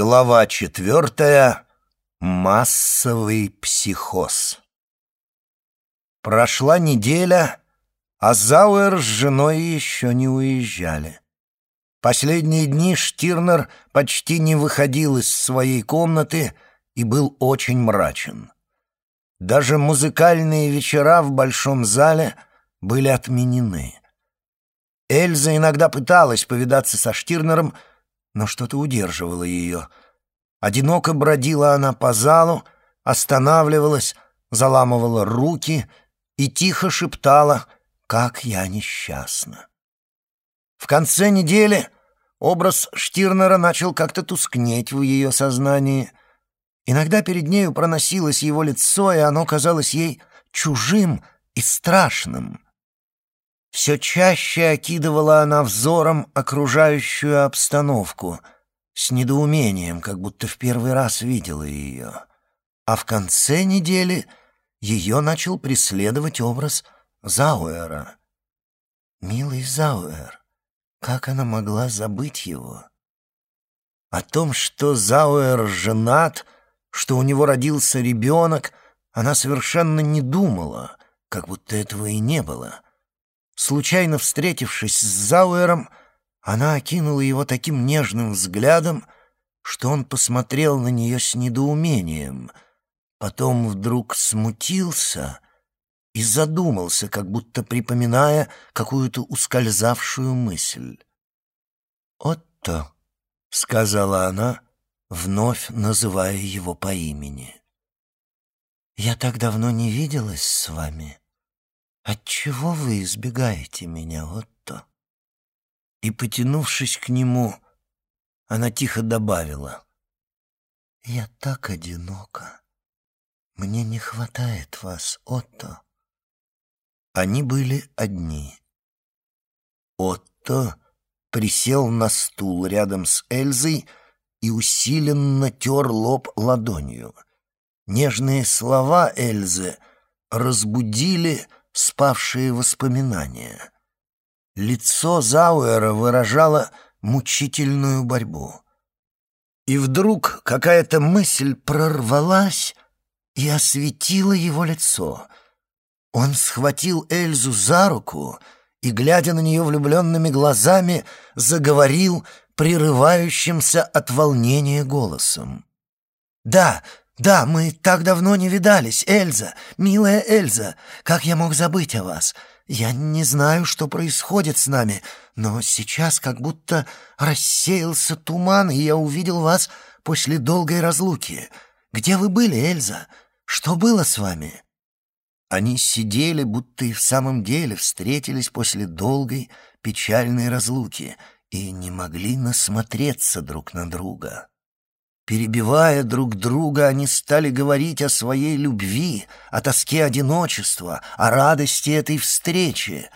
Глава четвертая. Массовый психоз. Прошла неделя, а Зауэр с женой еще не уезжали. Последние дни Штирнер почти не выходил из своей комнаты и был очень мрачен. Даже музыкальные вечера в большом зале были отменены. Эльза иногда пыталась повидаться со Штирнером, но что-то удерживало ее. Одиноко бродила она по залу, останавливалась, заламывала руки и тихо шептала «Как я несчастна». В конце недели образ Штирнера начал как-то тускнеть в ее сознании. Иногда перед нею проносилось его лицо, и оно казалось ей чужим и страшным — все чаще окидывала она взором окружающую обстановку, с недоумением, как будто в первый раз видела ее. А в конце недели ее начал преследовать образ Зауэра. Милый Зауэр, как она могла забыть его? О том, что Зауэр женат, что у него родился ребенок, она совершенно не думала, как будто этого и не было — Случайно встретившись с Зауэром, она окинула его таким нежным взглядом, что он посмотрел на нее с недоумением, потом вдруг смутился и задумался, как будто припоминая какую-то ускользавшую мысль. «Отто», — сказала она, вновь называя его по имени, — «я так давно не виделась с вами». «Отчего вы избегаете меня, Отто?» И, потянувшись к нему, она тихо добавила. «Я так одинока. Мне не хватает вас, Отто». Они были одни. Отто присел на стул рядом с Эльзой и усиленно тер лоб ладонью. Нежные слова Эльзы разбудили спавшие воспоминания. Лицо Зауэра выражало мучительную борьбу. И вдруг какая-то мысль прорвалась и осветила его лицо. Он схватил Эльзу за руку и, глядя на нее влюбленными глазами, заговорил прерывающимся от волнения голосом. «Да, «Да, мы так давно не видались, Эльза, милая Эльза. Как я мог забыть о вас? Я не знаю, что происходит с нами, но сейчас как будто рассеялся туман, и я увидел вас после долгой разлуки. Где вы были, Эльза? Что было с вами?» Они сидели, будто и в самом деле встретились после долгой печальной разлуки и не могли насмотреться друг на друга. Перебивая друг друга, они стали говорить о своей любви, о тоске одиночества, о радости этой встречи.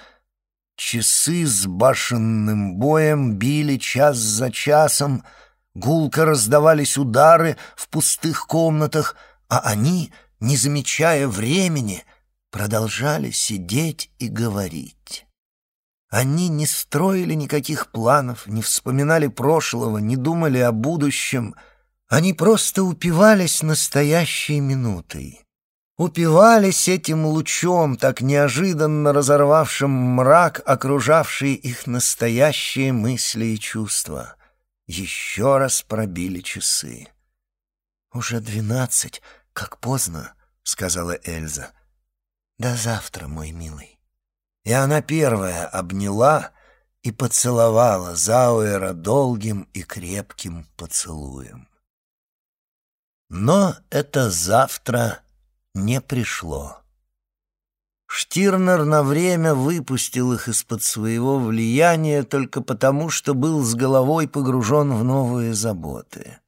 Часы с башенным боем били час за часом, гулко раздавались удары в пустых комнатах, а они, не замечая времени, продолжали сидеть и говорить. Они не строили никаких планов, не вспоминали прошлого, не думали о будущем — они просто упивались настоящей минутой. Упивались этим лучом, так неожиданно разорвавшим мрак, окружавший их настоящие мысли и чувства. Еще раз пробили часы. «Уже двенадцать, как поздно», — сказала Эльза. «До завтра, мой милый». И она первая обняла и поцеловала Зауэра долгим и крепким поцелуем. Но это завтра не пришло. Штирнер на время выпустил их из-под своего влияния только потому, что был с головой погружен в новые заботы.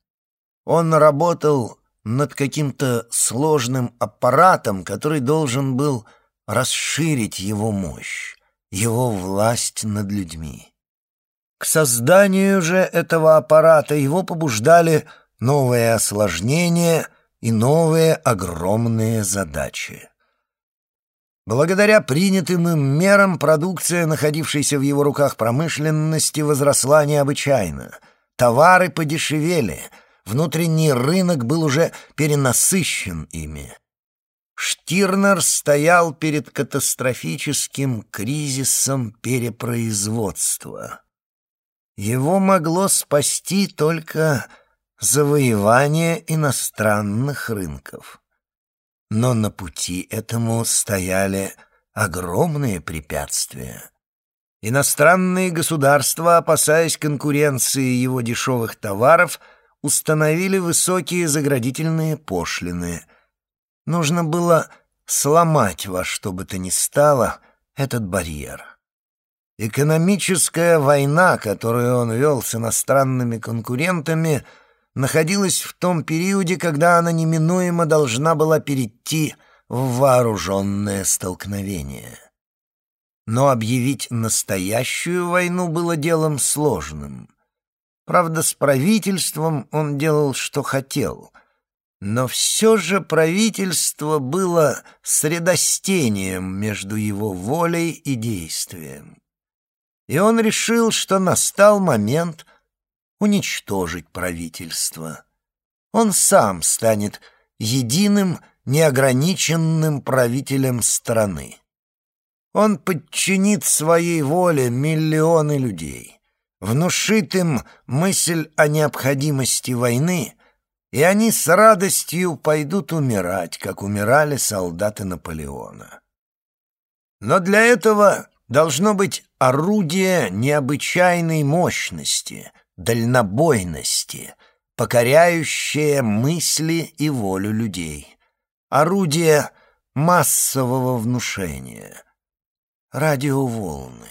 Он работал над каким-то сложным аппаратом, который должен был расширить его мощь, его власть над людьми. К созданию же этого аппарата его побуждали новые осложнения и новые огромные задачи. Благодаря принятым им мерам продукция, находившаяся в его руках промышленности, возросла необычайно. Товары подешевели, Внутренний рынок был уже перенасыщен ими. Штирнер стоял перед катастрофическим кризисом перепроизводства. Его могло спасти только завоевание иностранных рынков. Но на пути этому стояли огромные препятствия. Иностранные государства, опасаясь конкуренции его дешевых товаров, установили высокие заградительные пошлины. Нужно было сломать во что бы то ни стало этот барьер. Экономическая война, которую он вел с иностранными конкурентами, находилась в том периоде, когда она неминуемо должна была перейти в вооруженное столкновение. Но объявить настоящую войну было делом сложным. Правда, с правительством он делал, что хотел. Но все же правительство было средостением между его волей и действием. И он решил, что настал момент уничтожить правительство. Он сам станет единым, неограниченным правителем страны. Он подчинит своей воле миллионы людей, внушит им мысль о необходимости войны, и они с радостью пойдут умирать, как умирали солдаты Наполеона. Но для этого должно быть орудие необычайной мощности, дальнобойности, покоряющее мысли и волю людей, орудие массового внушения — радиоволны.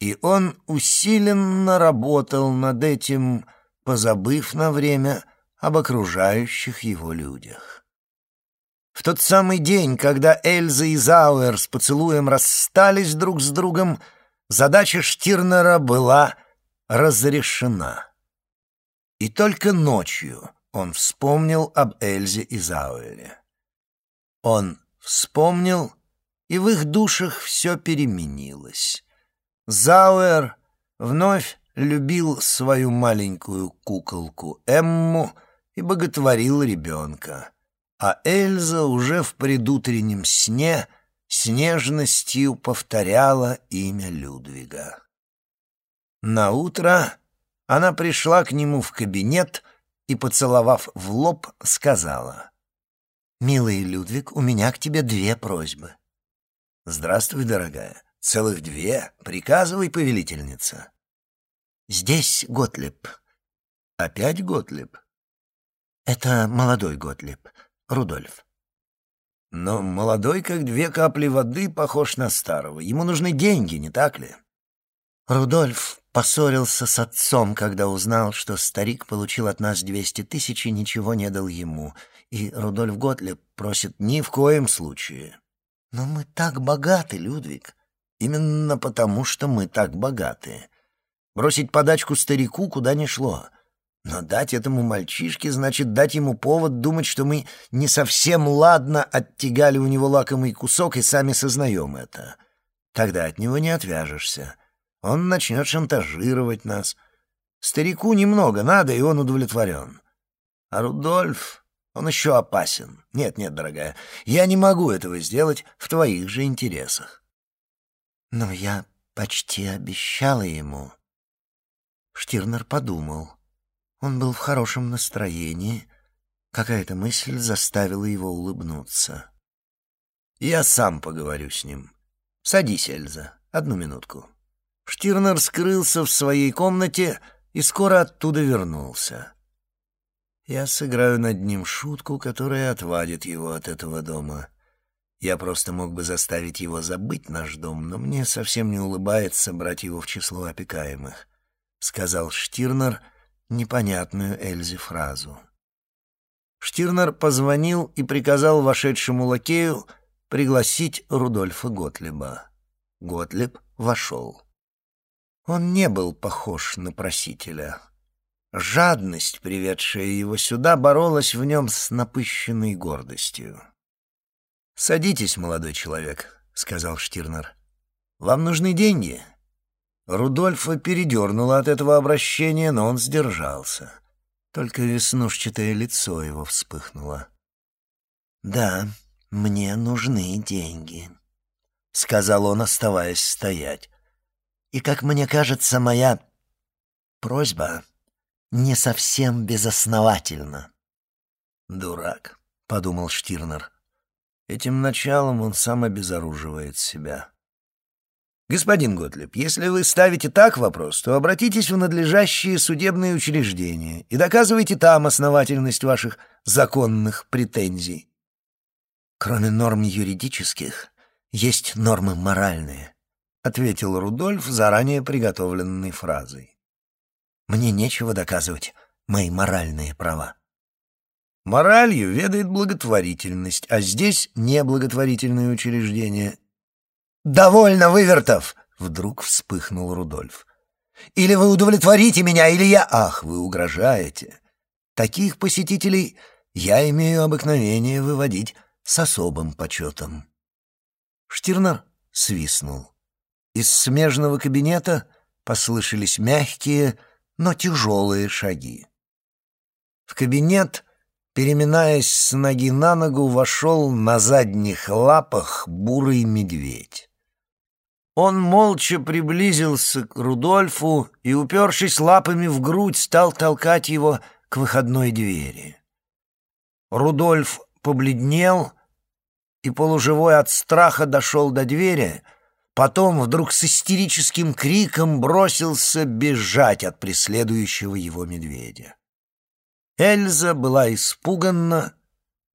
И он усиленно работал над этим, позабыв на время об окружающих его людях. В тот самый день, когда Эльза и Зауэр с поцелуем расстались друг с другом, задача Штирнера была разрешена. И только ночью он вспомнил об Эльзе и Зауэре. Он вспомнил и в их душах все переменилось. Зауэр вновь любил свою маленькую куколку Эмму и боготворил ребенка, а Эльза уже в предутреннем сне с нежностью повторяла имя Людвига. На утро она пришла к нему в кабинет и, поцеловав в лоб, сказала, «Милый Людвиг, у меня к тебе две просьбы. «Здравствуй, дорогая. Целых две. Приказывай, повелительница». «Здесь Готлеб». «Опять Готлеб?» «Это молодой Готлеб, Рудольф». «Но молодой, как две капли воды, похож на старого. Ему нужны деньги, не так ли?» Рудольф поссорился с отцом, когда узнал, что старик получил от нас двести тысяч и ничего не дал ему. И Рудольф Готлеб просит ни в коем случае. Но мы так богаты, Людвиг. Именно потому, что мы так богаты. Бросить подачку старику куда ни шло. Но дать этому мальчишке значит дать ему повод думать, что мы не совсем ладно оттягали у него лакомый кусок и сами сознаем это. Тогда от него не отвяжешься. Он начнет шантажировать нас. Старику немного надо, и он удовлетворен. А Рудольф... Он еще опасен. Нет, нет, дорогая, я не могу этого сделать в твоих же интересах. Но я почти обещала ему. Штирнер подумал. Он был в хорошем настроении. Какая-то мысль заставила его улыбнуться. «Я сам поговорю с ним. Садись, Эльза, одну минутку». Штирнер скрылся в своей комнате и скоро оттуда вернулся. Я сыграю над ним шутку, которая отвадит его от этого дома. Я просто мог бы заставить его забыть наш дом, но мне совсем не улыбается брать его в число опекаемых», — сказал Штирнер непонятную Эльзе фразу. Штирнер позвонил и приказал вошедшему лакею пригласить Рудольфа Готлеба. Готлеб вошел. Он не был похож на просителя. Жадность, приведшая его сюда, боролась в нем с напыщенной гордостью. «Садитесь, молодой человек», — сказал Штирнер. «Вам нужны деньги?» Рудольфа передернуло от этого обращения, но он сдержался. Только веснушчатое лицо его вспыхнуло. «Да, мне нужны деньги», — сказал он, оставаясь стоять. «И, как мне кажется, моя просьба не совсем безосновательна». «Дурак», — подумал Штирнер. «Этим началом он сам обезоруживает себя». «Господин Готлеб, если вы ставите так вопрос, то обратитесь в надлежащие судебные учреждения и доказывайте там основательность ваших законных претензий». «Кроме норм юридических, есть нормы моральные», — ответил Рудольф заранее приготовленной фразой. «Мне нечего доказывать мои моральные права». Моралью ведает благотворительность, а здесь неблаготворительные учреждения «Довольно, Вывертов!» — вдруг вспыхнул Рудольф. «Или вы удовлетворите меня, или я...» «Ах, вы угрожаете! Таких посетителей я имею обыкновение выводить с особым почетом». Штирнер свистнул. Из смежного кабинета послышались мягкие, но тяжелые шаги. В кабинет, переминаясь с ноги на ногу, вошел на задних лапах бурый медведь. Он молча приблизился к Рудольфу и, упершись лапами в грудь, стал толкать его к выходной двери. Рудольф побледнел и, полуживой от страха, дошел до двери, потом вдруг с истерическим криком бросился бежать от преследующего его медведя. Эльза была испуганна,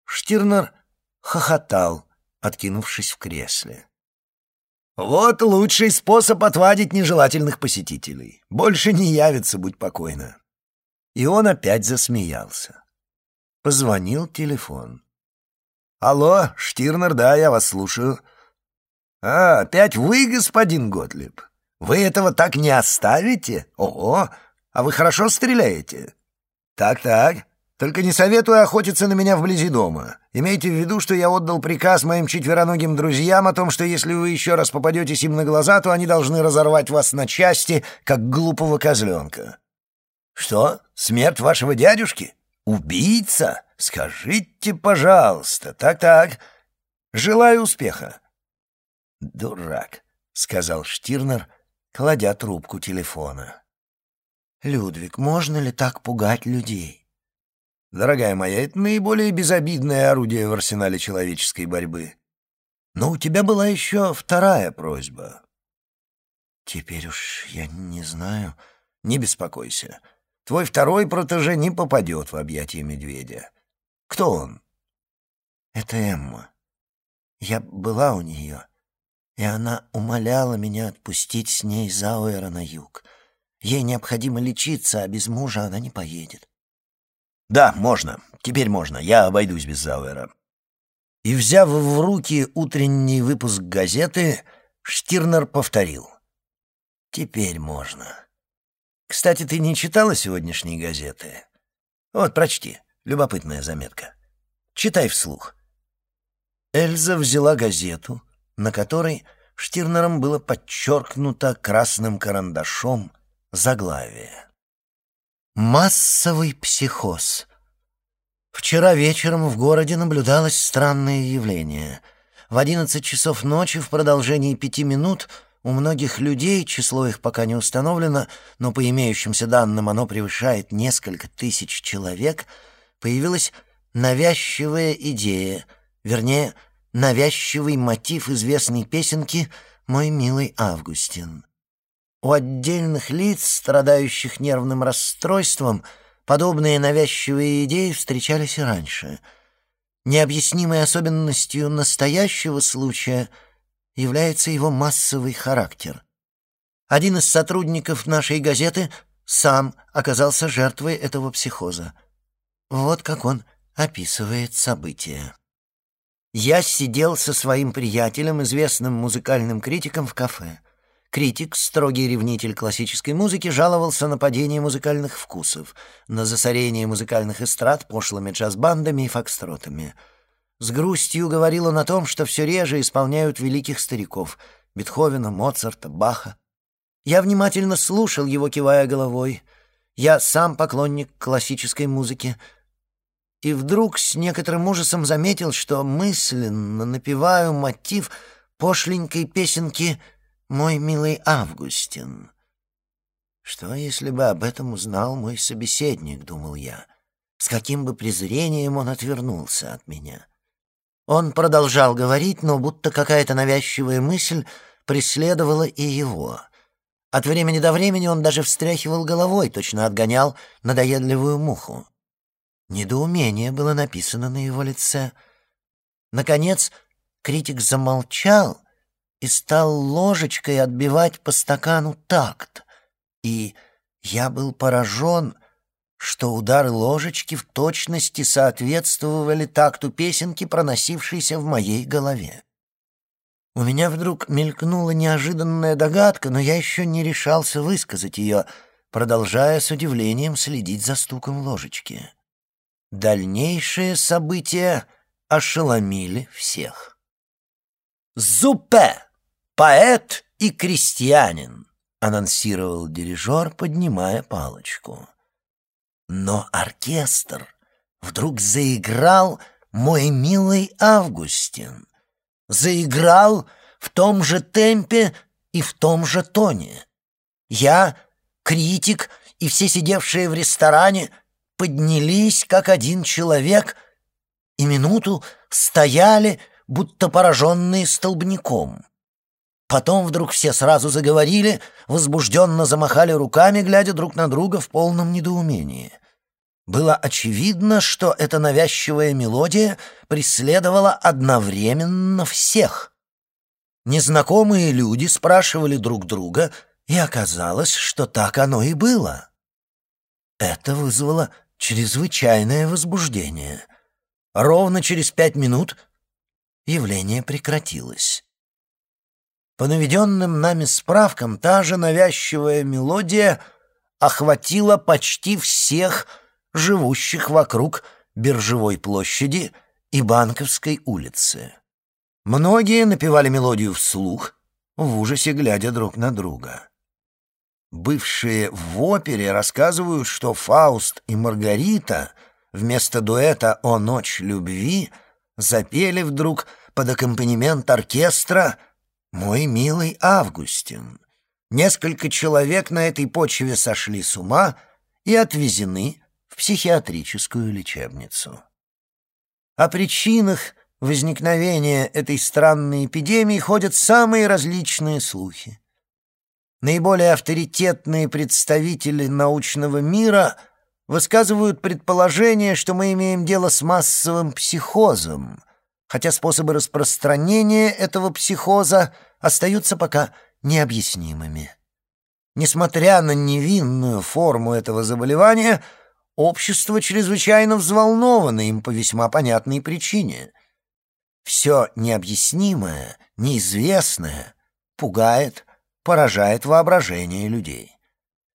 Штирнер хохотал, откинувшись в кресле. Вот лучший способ отвадить нежелательных посетителей. Больше не явится, будь покойна. И он опять засмеялся. Позвонил телефон. «Алло, Штирнер, да, я вас слушаю». «А, опять вы, господин Готлиб? Вы этого так не оставите? Ого, а вы хорошо стреляете?» «Так-так, только не советую охотиться на меня вблизи дома. Имейте в виду, что я отдал приказ моим четвероногим друзьям о том, что если вы еще раз попадетесь им на глаза, то они должны разорвать вас на части, как глупого козленка». «Что? Смерть вашего дядюшки? Убийца? Скажите, пожалуйста. Так-так. Желаю успеха». «Дурак», — сказал Штирнер, кладя трубку телефона. «Людвиг, можно ли так пугать людей?» Дорогая моя, это наиболее безобидное орудие в арсенале человеческой борьбы. Но у тебя была еще вторая просьба. Теперь уж я не знаю. Не беспокойся. Твой второй протеже не попадет в объятия медведя. Кто он? Это Эмма. Я была у нее, и она умоляла меня отпустить с ней Зауэра на юг. Ей необходимо лечиться, а без мужа она не поедет. «Да, можно. Теперь можно. Я обойдусь без Зауэра». И, взяв в руки утренний выпуск газеты, Штирнер повторил. «Теперь можно. Кстати, ты не читала сегодняшние газеты? Вот, прочти. Любопытная заметка. Читай вслух». Эльза взяла газету, на которой Штирнером было подчеркнуто красным карандашом заглавие. Массовый психоз. Вчера вечером в городе наблюдалось странное явление. В одиннадцать часов ночи в продолжении пяти минут у многих людей, число их пока не установлено, но по имеющимся данным оно превышает несколько тысяч человек, появилась навязчивая идея, вернее, навязчивый мотив известной песенки «Мой милый Августин». У отдельных лиц, страдающих нервным расстройством, подобные навязчивые идеи встречались и раньше. Необъяснимой особенностью настоящего случая является его массовый характер. Один из сотрудников нашей газеты сам оказался жертвой этого психоза. Вот как он описывает события. Я сидел со своим приятелем, известным музыкальным критиком, в кафе. Критик, строгий ревнитель классической музыки, жаловался на падение музыкальных вкусов, на засорение музыкальных эстрад пошлыми джаз-бандами и фокстротами. С грустью говорил он о том, что все реже исполняют великих стариков — Бетховена, Моцарта, Баха. Я внимательно слушал его, кивая головой. Я сам поклонник классической музыки. И вдруг с некоторым ужасом заметил, что мысленно напеваю мотив пошленькой песенки «Мой милый Августин». Что, если бы об этом узнал мой собеседник, думал я, с каким бы презрением он отвернулся от меня. Он продолжал говорить, но будто какая-то навязчивая мысль преследовала и его. От времени до времени он даже встряхивал головой, точно отгонял надоедливую муху. Недоумение было написано на его лице. Наконец, критик замолчал и стал ложечкой отбивать по стакану такт. И я был поражен, что удары ложечки в точности соответствовали такту песенки, проносившейся в моей голове. У меня вдруг мелькнула неожиданная догадка, но я еще не решался высказать ее, продолжая с удивлением следить за стуком ложечки. Дальнейшие события ошеломили всех. «Зупе! Поэт и крестьянин!» — анонсировал дирижер, поднимая палочку. Но оркестр вдруг заиграл «Мой милый Августин». Заиграл в том же темпе и в том же тоне. Я, критик и все сидевшие в ресторане — поднялись, как один человек, и минуту стояли, будто пораженные столбняком. Потом вдруг все сразу заговорили, возбужденно замахали руками, глядя друг на друга в полном недоумении. Было очевидно, что эта навязчивая мелодия преследовала одновременно всех. Незнакомые люди спрашивали друг друга, и оказалось, что так оно и было. Это вызвало чрезвычайное возбуждение. Ровно через пять минут явление прекратилось. По наведенным нами справкам, та же навязчивая мелодия охватила почти всех живущих вокруг Биржевой площади и Банковской улицы. Многие напевали мелодию вслух, в ужасе глядя друг на друга. Бывшие в опере рассказывают, что Фауст и Маргарита вместо дуэта «О ночь любви» запели вдруг под аккомпанемент оркестра «Мой милый Августин». Несколько человек на этой почве сошли с ума и отвезены в психиатрическую лечебницу. О причинах возникновения этой странной эпидемии ходят самые различные слухи. Наиболее авторитетные представители научного мира высказывают предположение, что мы имеем дело с массовым психозом, хотя способы распространения этого психоза остаются пока необъяснимыми. Несмотря на невинную форму этого заболевания, общество чрезвычайно взволновано им по весьма понятной причине. Все необъяснимое, неизвестное пугает, поражает воображение людей.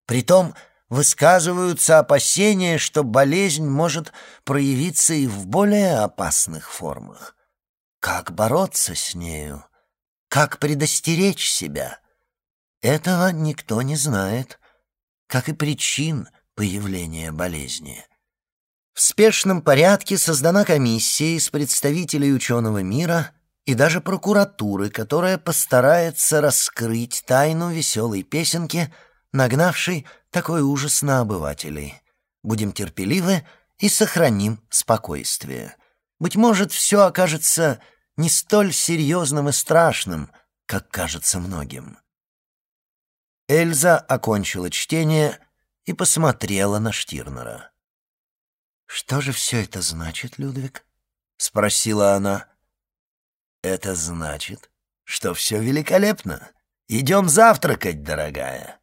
Притом высказываются опасения, что болезнь может проявиться и в более опасных формах. Как бороться с нею? Как предостеречь себя? Этого никто не знает, как и причин появления болезни. В спешном порядке создана комиссия из представителей ученого мира — и даже прокуратуры, которая постарается раскрыть тайну веселой песенки, нагнавшей такой ужас на обывателей. Будем терпеливы и сохраним спокойствие. Быть может, все окажется не столь серьезным и страшным, как кажется многим. Эльза окончила чтение и посмотрела на Штирнера. «Что же все это значит, Людвиг?» — спросила она. Это значит, что все великолепно. Идем завтракать, дорогая.